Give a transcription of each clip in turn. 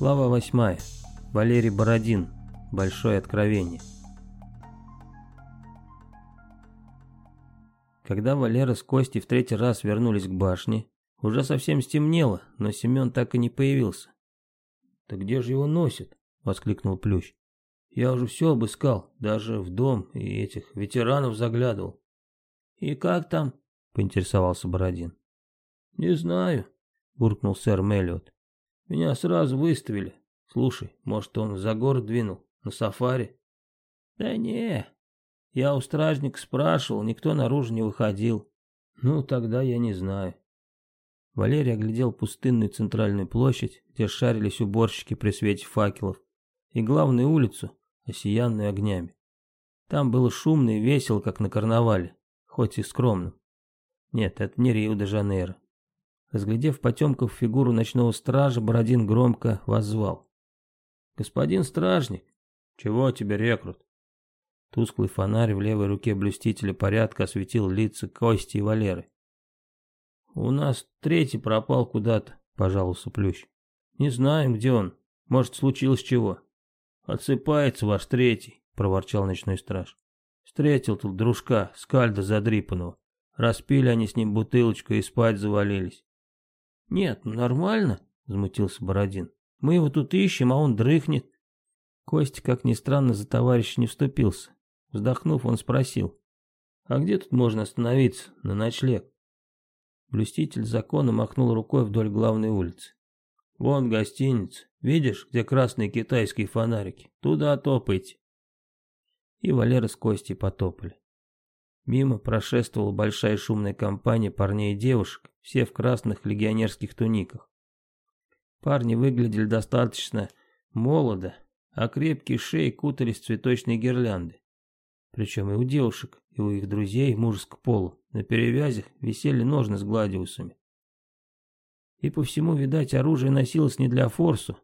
Глава 8. Валерий Бородин. Большое откровение. Когда Валера с Костей в третий раз вернулись к башне, уже совсем стемнело, но Семен так и не появился. «Да где же его носит?» — воскликнул Плющ. «Я уже все обыскал, даже в дом и этих ветеранов заглядывал». «И как там?» — поинтересовался Бородин. «Не знаю», — буркнул сэр Меллиот. Меня сразу выставили. Слушай, может, он за город двинул, на сафари? Да не, я у стражника спрашивал, никто наружу не выходил. Ну, тогда я не знаю. Валерий оглядел пустынную центральную площадь, где шарились уборщики при свете факелов, и главную улицу, осиянную огнями. Там было шумно и весело, как на карнавале, хоть и скромно. Нет, это не Рио-де-Жанейро. Разглядев в фигуру ночного стража, Бородин громко воззвал. «Господин стражник!» «Чего тебе, рекрут?» Тусклый фонарь в левой руке блюстителя порядка осветил лица Кости и Валеры. «У нас третий пропал куда-то», — пожаловался Плющ. «Не знаем, где он. Может, случилось чего». «Отсыпается ваш третий», — проворчал ночной страж. «Встретил тут дружка, скальда задрипанного. Распили они с ним бутылочку и спать завалились. «Нет, ну нормально», — взмутился Бородин. «Мы его тут ищем, а он дрыхнет». Костя, как ни странно, за товарища не вступился. Вздохнув, он спросил. «А где тут можно остановиться? На ночлег?» Блюститель закона махнул рукой вдоль главной улицы. «Вон гостиница. Видишь, где красные китайские фонарики? Туда топайте». И Валера с Костей потопали. Мимо прошествовала большая шумная компания парней и девушек, все в красных легионерских туниках. Парни выглядели достаточно молодо, а крепкие шеи кутались в цветочные гирлянды. Причем и у девушек, и у их друзей мужеского пола на перевязях висели ножны с гладиусами. И по всему, видать, оружие носилось не для форсу.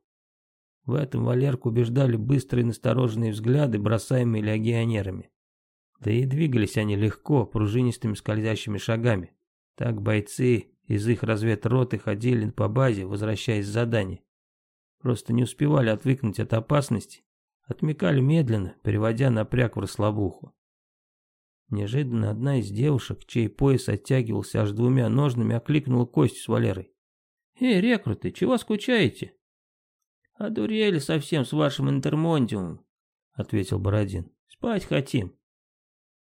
В этом Валерку убеждали быстрые настороженные взгляды, бросаемые легионерами. Да и двигались они легко, пружинистыми скользящими шагами. Так бойцы из их разведроты ходили по базе, возвращаясь с задания. Просто не успевали отвыкнуть от опасности, отмекали медленно, переводя напряг в расслабуху. Неожиданно одна из девушек, чей пояс оттягивался аж двумя ножными, окликнула Костю с Валерой. «Эй, рекруты, чего скучаете?» «Одурели совсем с вашим интермондиумом», — ответил Бородин. «Спать хотим.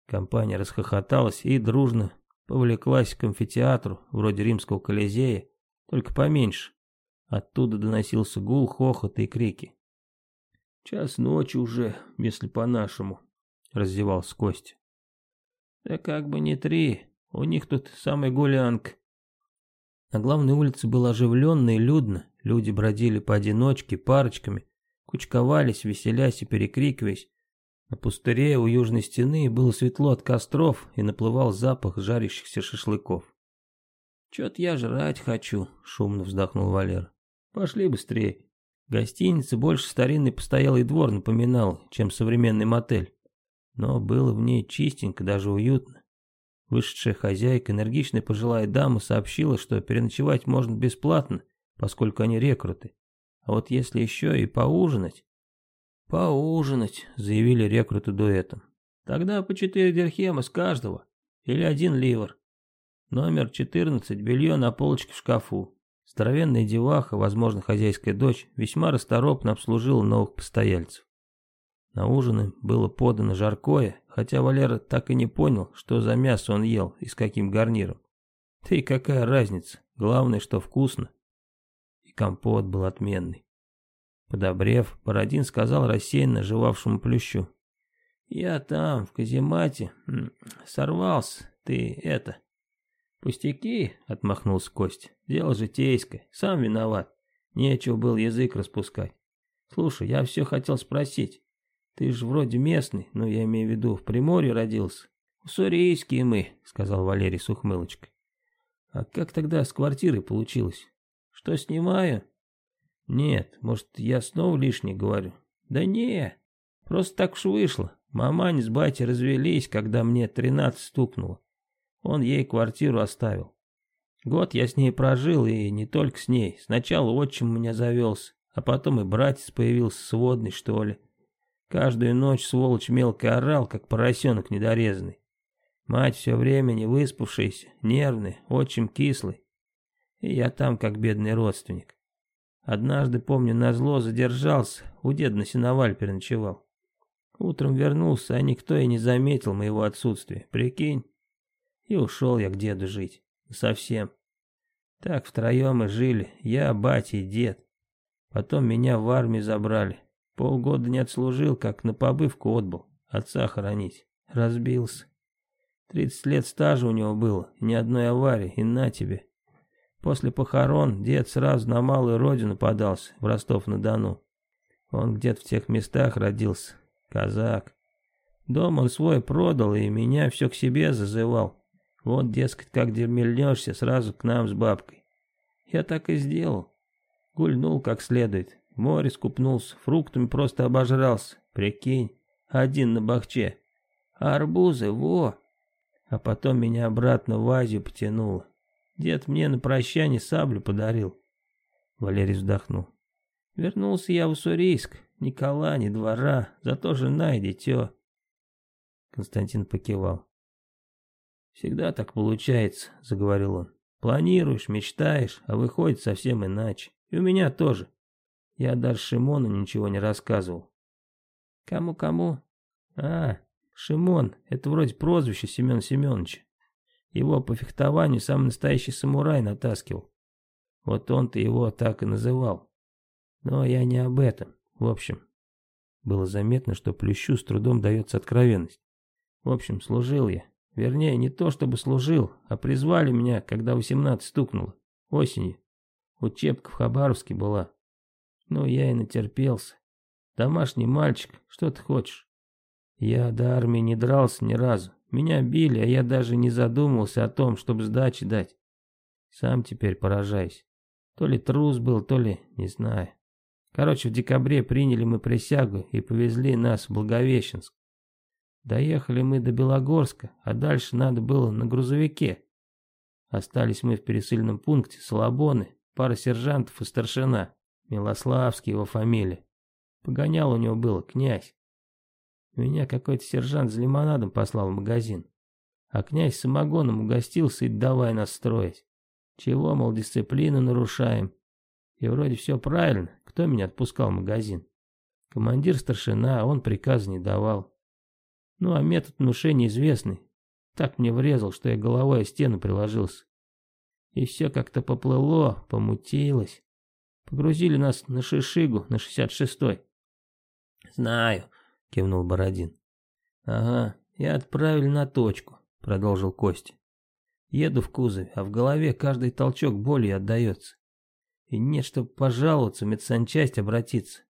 Компания расхохоталась и дружно повлеклась к амфитеатру, вроде римского Колизея, только поменьше. Оттуда доносился гул, хохот и крики. «Час ночи уже, если по-нашему», — раздевался Костя. «Да как бы не три, у них тут самый гулянг. На главной улице было оживленно и людно, люди бродили поодиночке, парочками, кучковались, веселясь и перекрикиваясь, на пустыре у южной стены было светло от костров и наплывал запах жарящихся шашлыков. «Чё-то я жрать хочу», — шумно вздохнул Валер. «Пошли быстрее». Гостиница больше старинный постоялый двор напоминал, чем современный мотель. Но было в ней чистенько, даже уютно. Вышедшая хозяйка, энергичная пожилая дама, сообщила, что переночевать можно бесплатно, поскольку они рекруты. А вот если еще и поужинать, «Поужинать», — заявили рекруты дуэтом. «Тогда по четыре дирхема с каждого, или один ливр». Номер 14, белье на полочке в шкафу. Здоровенная деваха, возможно, хозяйская дочь, весьма расторопно обслужила новых постояльцев. На ужины было подано жаркое, хотя Валера так и не понял, что за мясо он ел и с каким гарниром. Да и какая разница, главное, что вкусно. И компот был отменный. Подобрев, Бородин сказал рассеянно жевавшему плющу. «Я там, в каземате, сорвался, ты это...» «Пустяки», — отмахнулся Кость, — «дело житейское, сам виноват, нечего был язык распускать. Слушай, я все хотел спросить, ты же вроде местный, ну я имею в виду, в Приморье родился». «Уссурийские мы», — сказал Валерий с ухмылочкой. «А как тогда с квартирой получилось? Что снимаю, нет, может, я снова лишнее говорю? Да не, просто так уж вышло. Мамань с батей развелись, когда мне 13 стукнуло. Он ей квартиру оставил. Год я с ней прожил, и не только с ней. Сначала отчим у меня завелся, а потом и братец появился сводный, что ли. Каждую ночь сволочь мелко орал, как поросенок недорезанный. Мать все время не выспавшаяся, нервная, отчим кислый. И я там как бедный родственник. Однажды, помню, на зло задержался, у деда на сеноваль переночевал. Утром вернулся, а никто и не заметил моего отсутствия, прикинь. И ушел я к деду жить. Совсем. Так втроем и жили, я, батя и дед. Потом меня в армию забрали. Полгода не отслужил, как на побывку отбыл. Отца хоронить. Разбился. Тридцать лет стажа у него было, ни одной аварии, и на тебе. После похорон дед сразу на малую родину подался, в Ростов-на-Дону. Он где-то в тех местах родился, казак. Дом он свой продал и меня все к себе зазывал. Вот, дескать, как дермельнешься, сразу к нам с бабкой. Я так и сделал. Гульнул как следует, в море скупнулся, фруктами просто обожрался, прикинь, один на бахче. Арбузы, во! А потом меня обратно в Азию потянуло. Дед мне на прощание саблю подарил. Валерий вздохнул. Вернулся я в Уссурийск. Никола ни двора, зато жена и дитё. Константин покивал. «Всегда так получается», — заговорил он. «Планируешь, мечтаешь, а выходит совсем иначе. И у меня тоже. Я даже Шимону ничего не рассказывал». «Кому-кому?» «А, Шимон, это вроде прозвище Семёна Семёновича. Его по фехтованию самый настоящий самурай натаскивал. Вот он-то его так и называл. Но я не об этом. В общем, было заметно, что Плющу с трудом дается откровенность. В общем, служил я. Вернее, не то чтобы служил, а призвали меня, когда 18 стукнуло. Осенью. Учебка в Хабаровске была. Ну, я и натерпелся. Домашний мальчик, что ты хочешь? Я до армии не дрался ни разу. Меня били, а я даже не задумывался о том, чтобы сдачи дать. Сам теперь поражаюсь. То ли трус был, то ли не знаю. Короче, в декабре приняли мы присягу и повезли нас в Благовещенск. Доехали мы до Белогорска, а дальше надо было на грузовике. Остались мы в пересыльном пункте Солобоны, пара сержантов и старшина. Милославский его фамилия. Погонял у него было князь. Меня какой-то сержант за лимонадом послал в магазин. А князь самогоном угостился и давай настроить. Чего, мол, дисциплину нарушаем. И вроде все правильно. Кто меня отпускал в магазин? Командир старшина, а он приказа не давал. Ну а метод внушения известный. Так мне врезал, что я головой о стену приложился. И все как-то поплыло, помутилось. Погрузили нас на шишигу, на 66-й. Знаю, — кивнул Бородин. «Ага, я отправили на точку», — продолжил Костя. «Еду в кузове, а в голове каждый толчок боли отдается. И нет, чтобы пожаловаться, медсанчасть обратиться.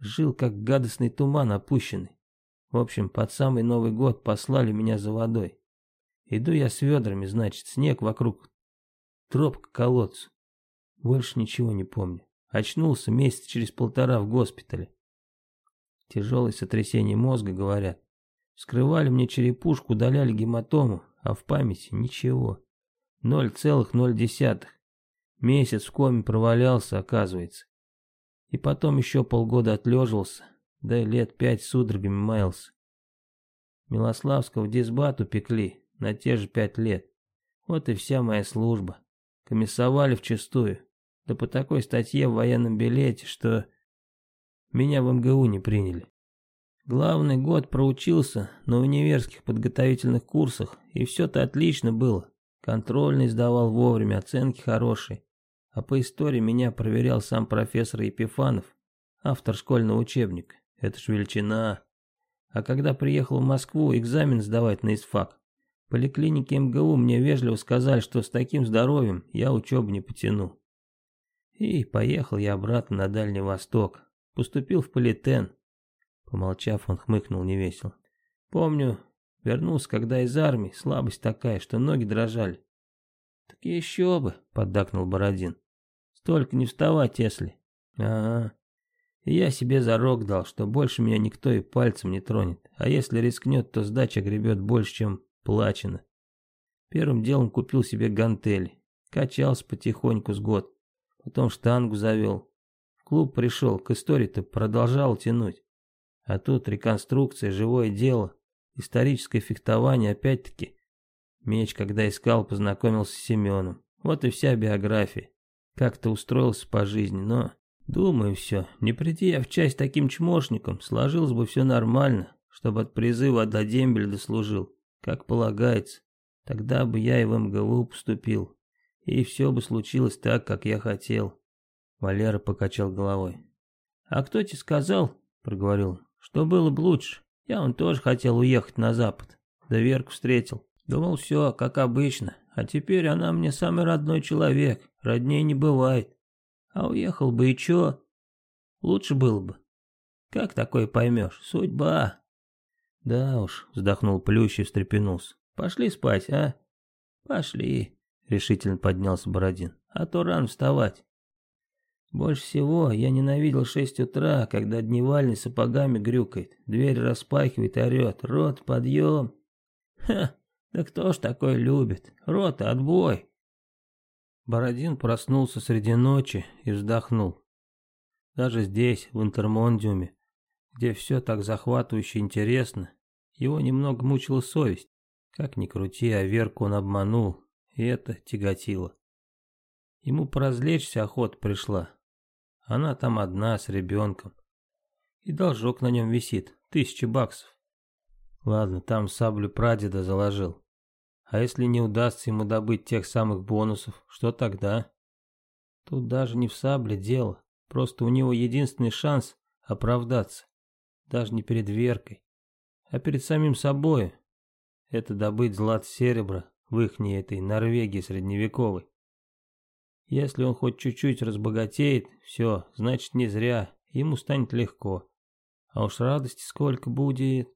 Жил, как гадостный туман опущенный. В общем, под самый Новый год послали меня за водой. Иду я с ведрами, значит, снег вокруг. Тропка к колодцу. Больше ничего не помню. Очнулся месяц через полтора в госпитале. Тяжелое сотрясение мозга, говорят. Скрывали мне черепушку, удаляли гематому, а в памяти ничего. 0,0. Месяц в коме провалялся, оказывается. И потом еще полгода отлеживался, да и лет пять судорогами маялся. Милославского дисбату пекли на те же пять лет. Вот и вся моя служба. Комиссовали вчистую. Да по такой статье в военном билете, что меня в МГУ не приняли. Главный год проучился на универских подготовительных курсах, и все-то отлично было. Контрольный сдавал вовремя, оценки хорошие. А по истории меня проверял сам профессор Епифанов, автор школьного учебника. Это ж величина. А когда приехал в Москву экзамен сдавать на ИСФАК, поликлинике МГУ мне вежливо сказали, что с таким здоровьем я учебу не потяну. И поехал я обратно на Дальний Восток, Поступил в политен. Помолчав, он хмыкнул невесело. Помню, вернулся, когда из армии, слабость такая, что ноги дрожали. Так еще бы, поддакнул Бородин. Столько не вставать, если. Ага. И я себе зарок дал, что больше меня никто и пальцем не тронет, а если рискнет, то сдача гребет больше, чем плачено. Первым делом купил себе гантели, качался потихоньку с год, потом штангу завел, клуб пришел, к истории-то продолжал тянуть. А тут реконструкция, живое дело, историческое фехтование опять-таки. Меч, когда искал, познакомился с Семеном. Вот и вся биография. Как-то устроился по жизни, но... Думаю, все. Не приди я в часть таким чмошником, сложилось бы все нормально, чтобы от призыва до дембеля дослужил, как полагается. Тогда бы я и в МГУ поступил. И все бы случилось так, как я хотел. Валера покачал головой. «А кто тебе сказал, — проговорил, — что было бы лучше? Я он тоже хотел уехать на запад. Да Верку встретил. Думал, все, как обычно. А теперь она мне самый родной человек. Родней не бывает. А уехал бы и че? Лучше было бы. Как такое поймешь? Судьба. Да уж, вздохнул Плющ и встрепенулся. Пошли спать, а? Пошли, решительно поднялся Бородин. А то рано вставать. Больше всего я ненавидел шесть утра, когда дневальный сапогами грюкает, дверь распахивает, орет, рот, подъем. Ха, да кто ж такой любит? рот отбой. Бородин проснулся среди ночи и вздохнул. Даже здесь, в Интермондиуме, где все так захватывающе интересно, его немного мучила совесть. Как ни крути, а Верку он обманул, и это тяготило. Ему поразлечься охота пришла, она там одна, с ребенком. И должок на нем висит, тысяча баксов. Ладно, там саблю прадеда заложил. А если не удастся ему добыть тех самых бонусов, что тогда? Тут даже не в сабле дело. Просто у него единственный шанс оправдаться. Даже не перед Веркой, а перед самим собой. Это добыть злат серебра в ихней этой Норвегии средневековой. Если он хоть чуть-чуть разбогатеет, все, значит не зря, ему станет легко. А уж радости сколько будет.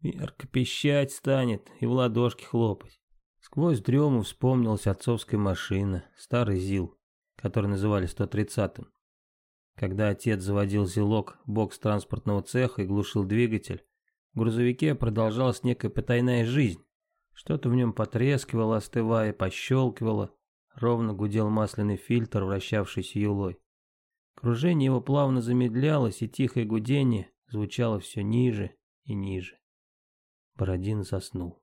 Верка пищать станет и в ладошки хлопать. Сквозь дрему вспомнилась отцовская машина, старый ЗИЛ, который называли 130-м. Когда отец заводил ЗИЛок бокс транспортного цеха и глушил двигатель, в грузовике продолжалась некая потайная жизнь. Что-то в нем потрескивало, остывая, пощелкивало – Ровно гудел масляный фильтр, вращавшийся юлой. Кружение его плавно замедлялось, и тихое гудение звучало все ниже и ниже. Бородин заснул.